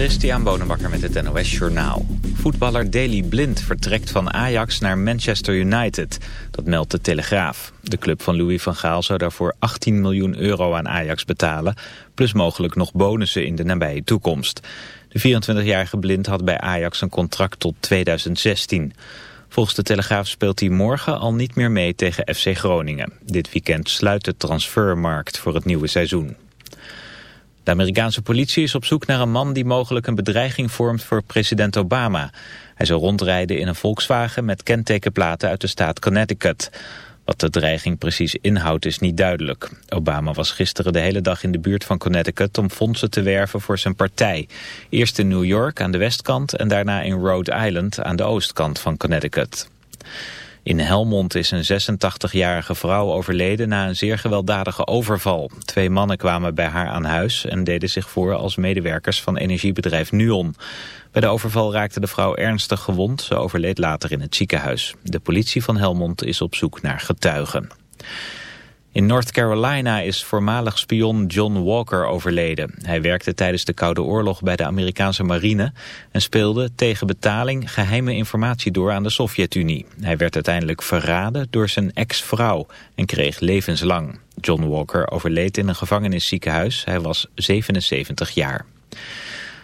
Christian Bonenbakker met het NOS Journaal. Voetballer Daley Blind vertrekt van Ajax naar Manchester United. Dat meldt de Telegraaf. De club van Louis van Gaal zou daarvoor 18 miljoen euro aan Ajax betalen... plus mogelijk nog bonussen in de nabije toekomst. De 24-jarige Blind had bij Ajax een contract tot 2016. Volgens de Telegraaf speelt hij morgen al niet meer mee tegen FC Groningen. Dit weekend sluit de transfermarkt voor het nieuwe seizoen. De Amerikaanse politie is op zoek naar een man die mogelijk een bedreiging vormt voor president Obama. Hij zou rondrijden in een Volkswagen met kentekenplaten uit de staat Connecticut. Wat de dreiging precies inhoudt is niet duidelijk. Obama was gisteren de hele dag in de buurt van Connecticut om fondsen te werven voor zijn partij. Eerst in New York aan de westkant en daarna in Rhode Island aan de oostkant van Connecticut. In Helmond is een 86-jarige vrouw overleden na een zeer gewelddadige overval. Twee mannen kwamen bij haar aan huis en deden zich voor als medewerkers van energiebedrijf Nuon. Bij de overval raakte de vrouw ernstig gewond. Ze overleed later in het ziekenhuis. De politie van Helmond is op zoek naar getuigen. In North Carolina is voormalig spion John Walker overleden. Hij werkte tijdens de Koude Oorlog bij de Amerikaanse marine... en speelde tegen betaling geheime informatie door aan de Sovjet-Unie. Hij werd uiteindelijk verraden door zijn ex-vrouw en kreeg levenslang. John Walker overleed in een gevangenisziekenhuis. Hij was 77 jaar.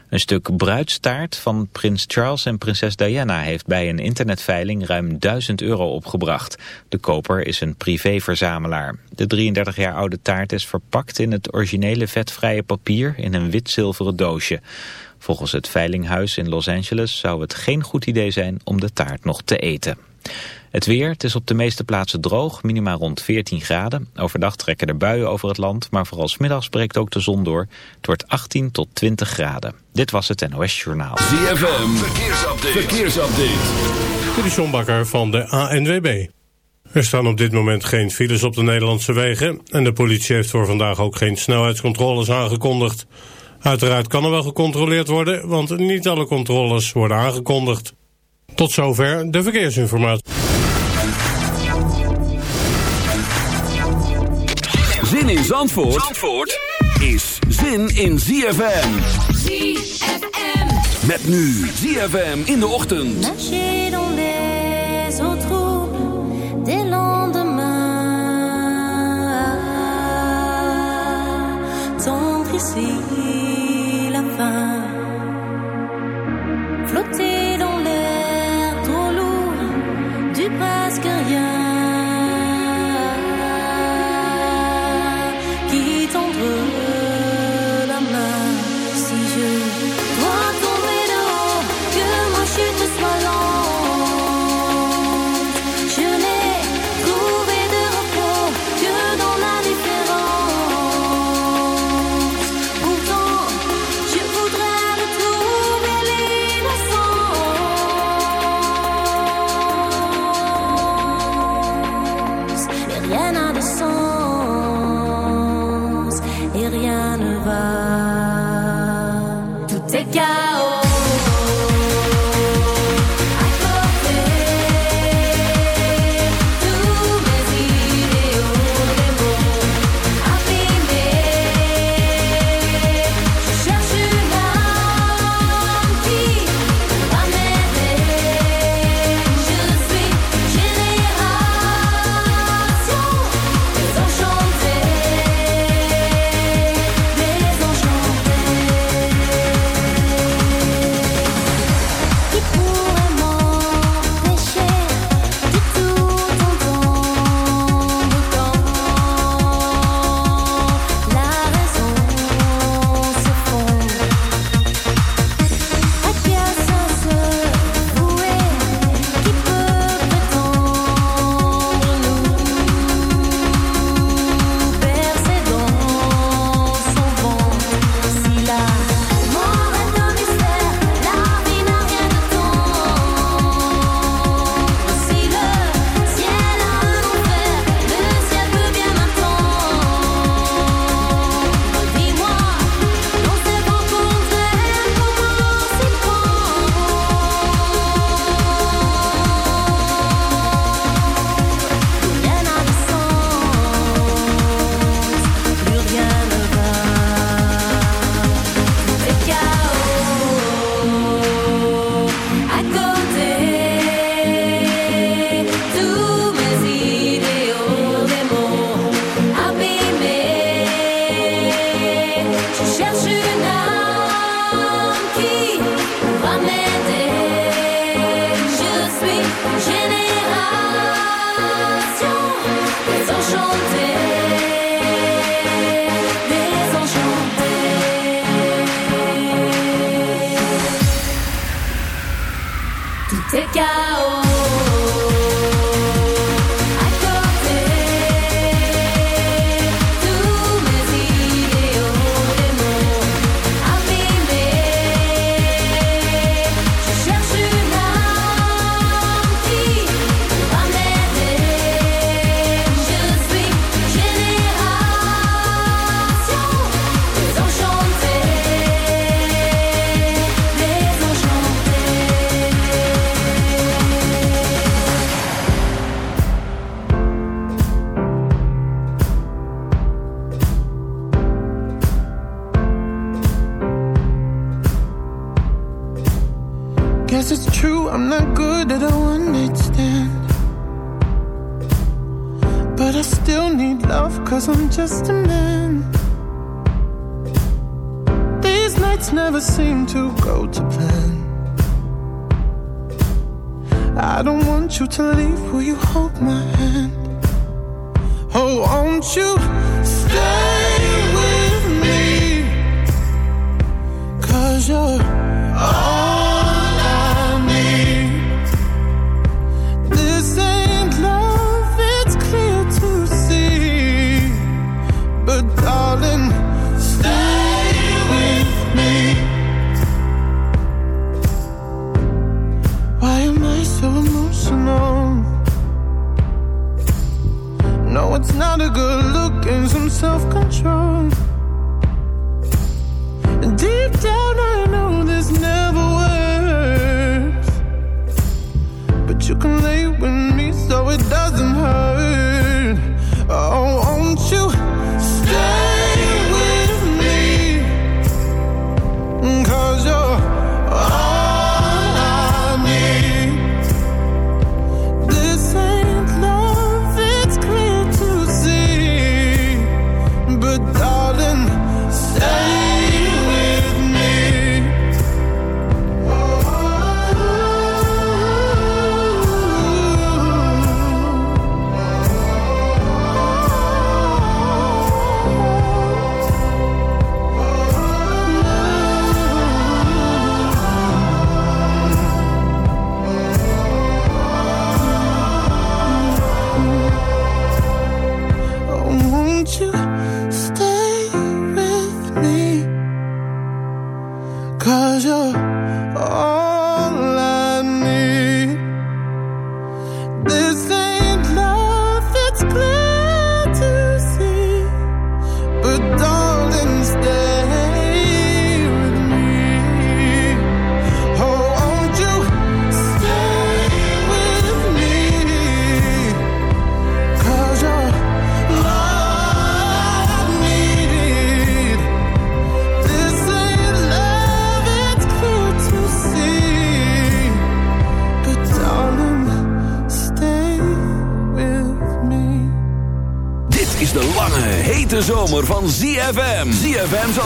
Een stuk bruidstaart van prins Charles en prinses Diana heeft bij een internetveiling ruim 1000 euro opgebracht. De koper is een privéverzamelaar. De 33 jaar oude taart is verpakt in het originele vetvrije papier in een wit-zilveren doosje. Volgens het veilinghuis in Los Angeles zou het geen goed idee zijn om de taart nog te eten. Het weer, het is op de meeste plaatsen droog, minima rond 14 graden. Overdag trekken er buien over het land, maar vooral smiddags breekt ook de zon door. Het wordt 18 tot 20 graden. Dit was het NOS Journaal. ZFM, verkeersupdate. verkeersupdate. Dit is John Bakker van de ANWB. Er staan op dit moment geen files op de Nederlandse wegen... en de politie heeft voor vandaag ook geen snelheidscontroles aangekondigd. Uiteraard kan er wel gecontroleerd worden, want niet alle controles worden aangekondigd. Tot zover de verkeersinformatie. Zandvoort, is zin in ZFM. ZFM. Met nu ZFM in de ochtend. Nager dans les eaux troubles des lendemains. Tendre ici la fin. Flotter dans l'air trop lourd du presque rien.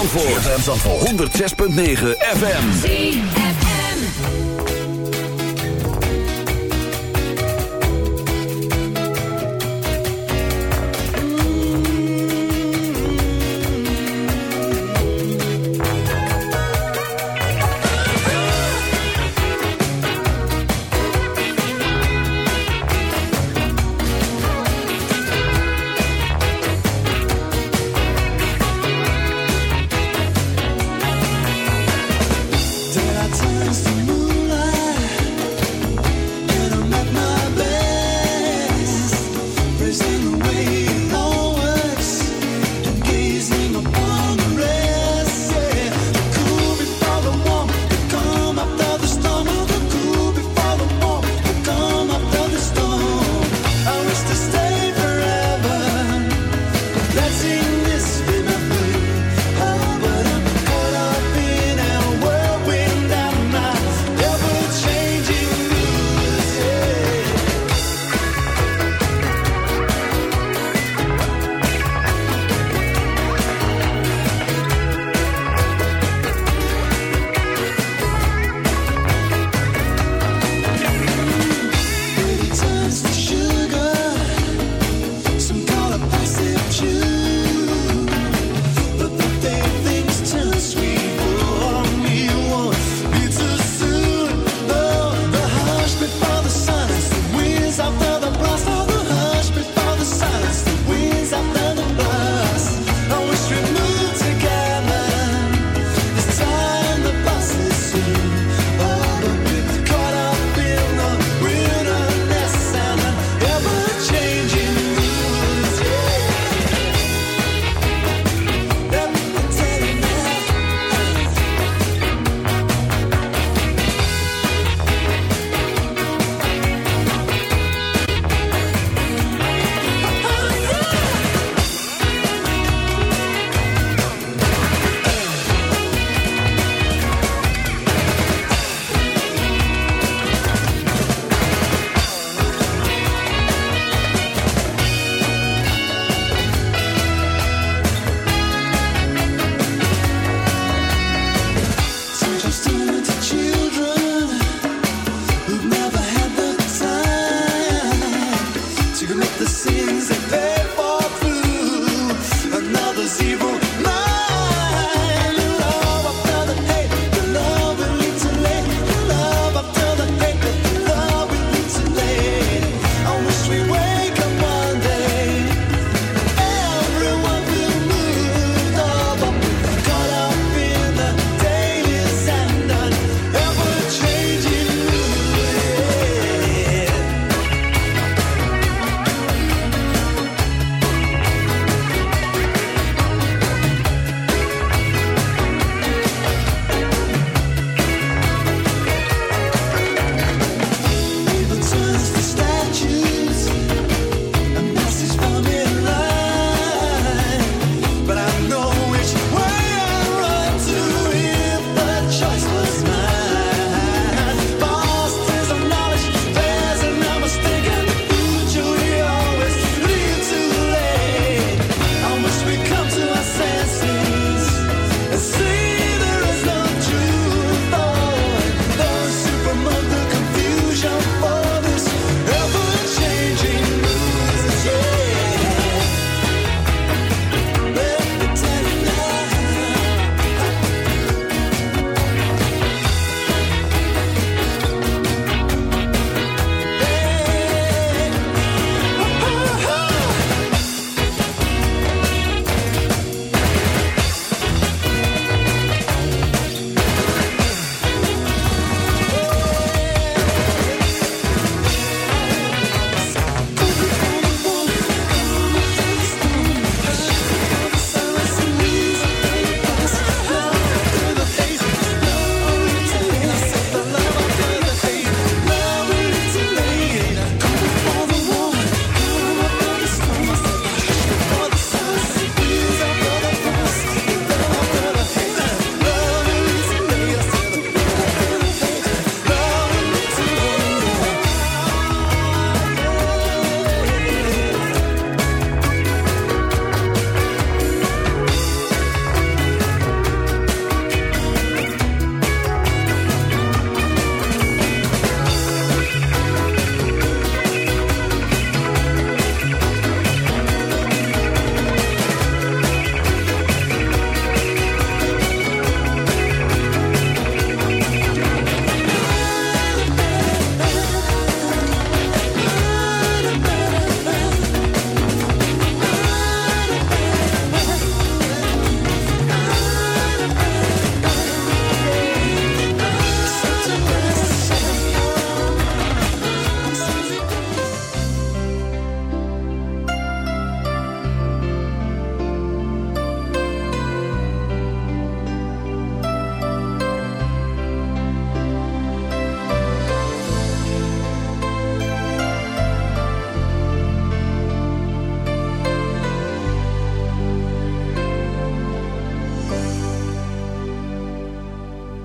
Zandvoort. ZFM Zandvoort. 106.9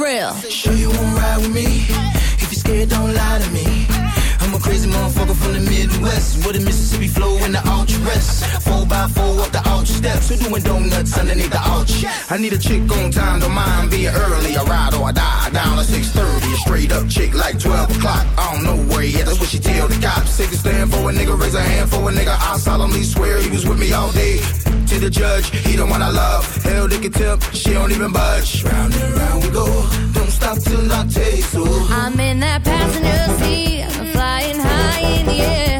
Rail. Sure you won't ride with me? If you're scared, don't lie to me. I'm a crazy motherfucker from the Midwest, with a Mississippi flow in the ultra rest. Four by four up the arch steps, who doing donuts underneath the arch? I need a chick on time, don't mind being early. I ride or I die, down at 6:30. A straight up chick like 12 o'clock. I don't know where yet, that's what she tell the cops. Take a stand for a nigga, raise a hand for a nigga. I solemnly swear he was with me all day to the judge. He the one I love. Hell, they can tip. She don't even budge. Round and round we go. Don't stop till I taste so. I'm in that passenger seat. I'm flying high in the air.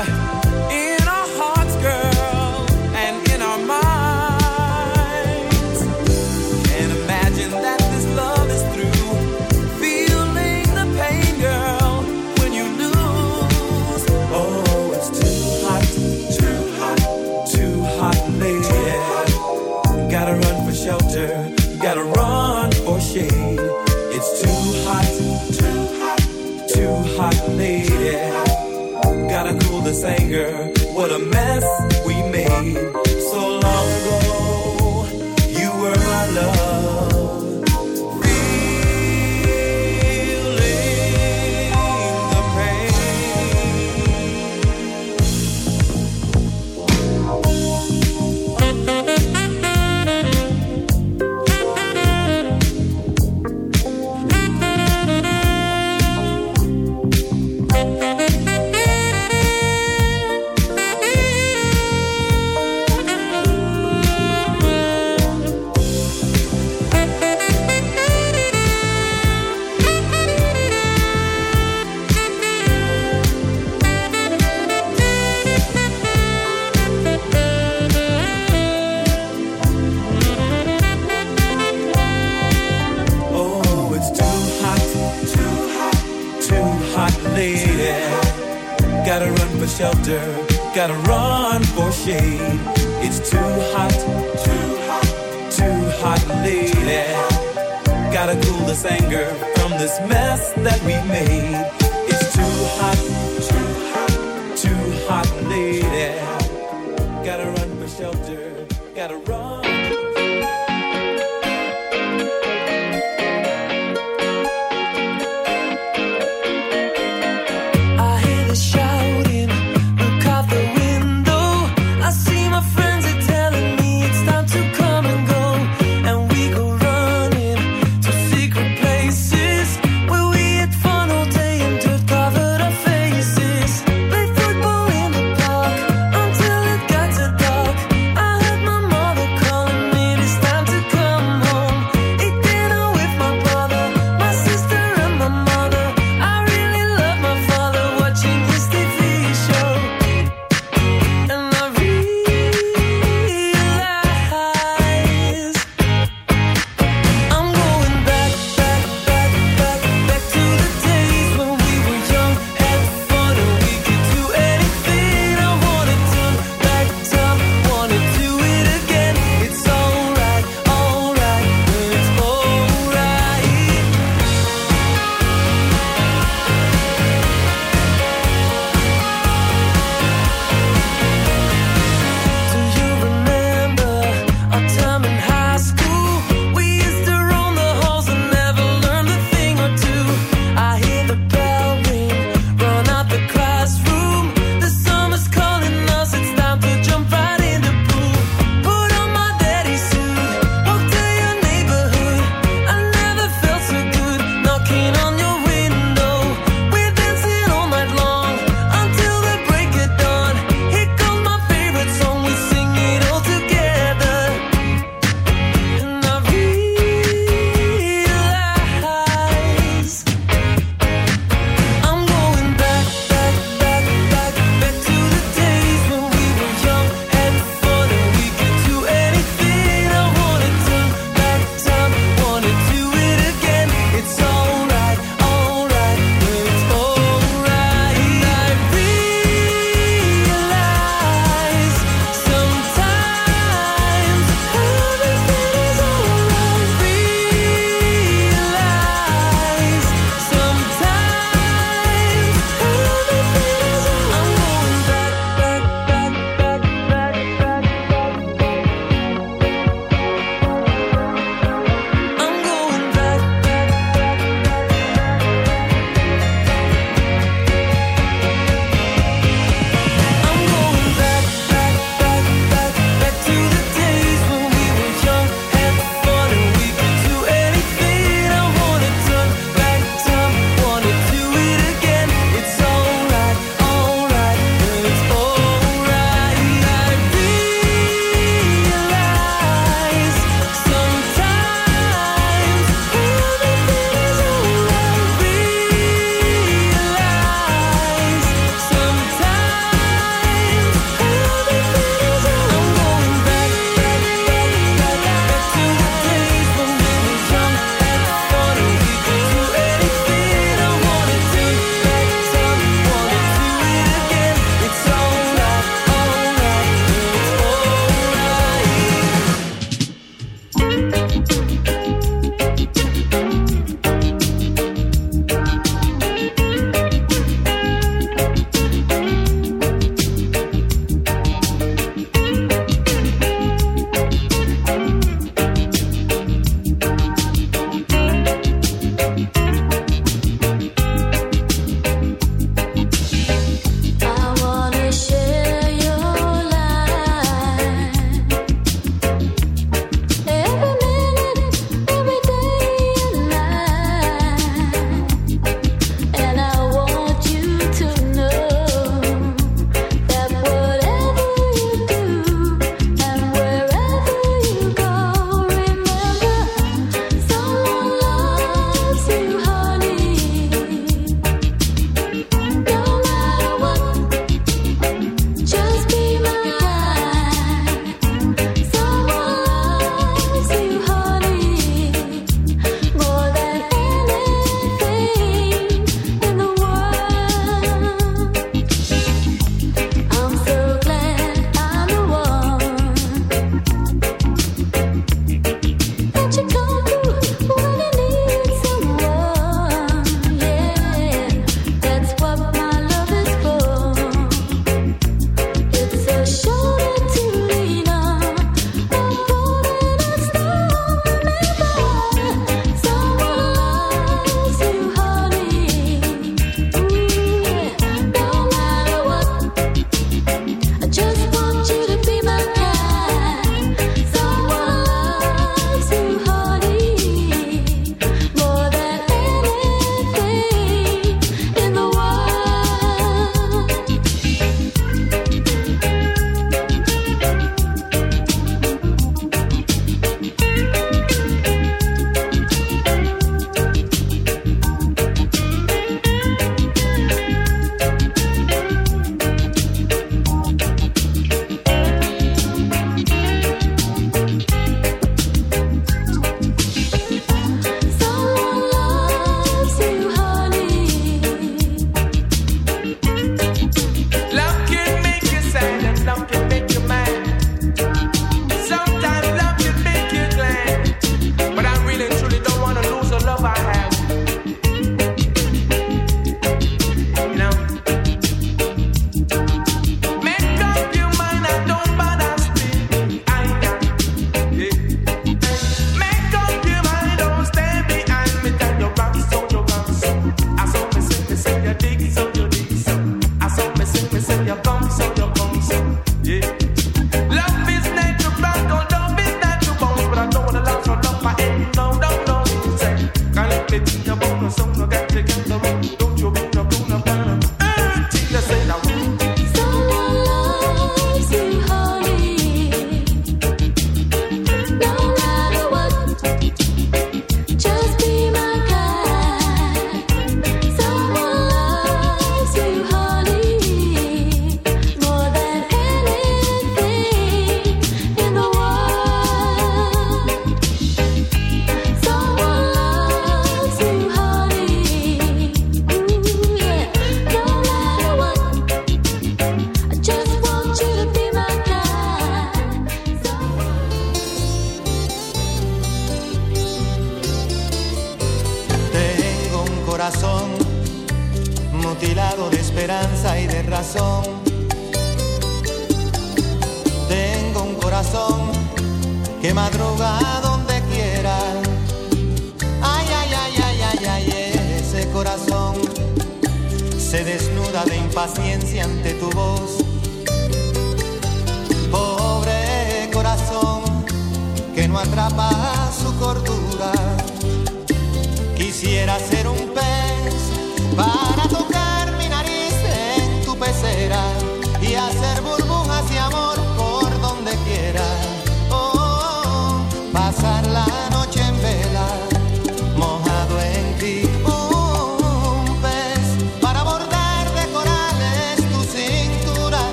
Mess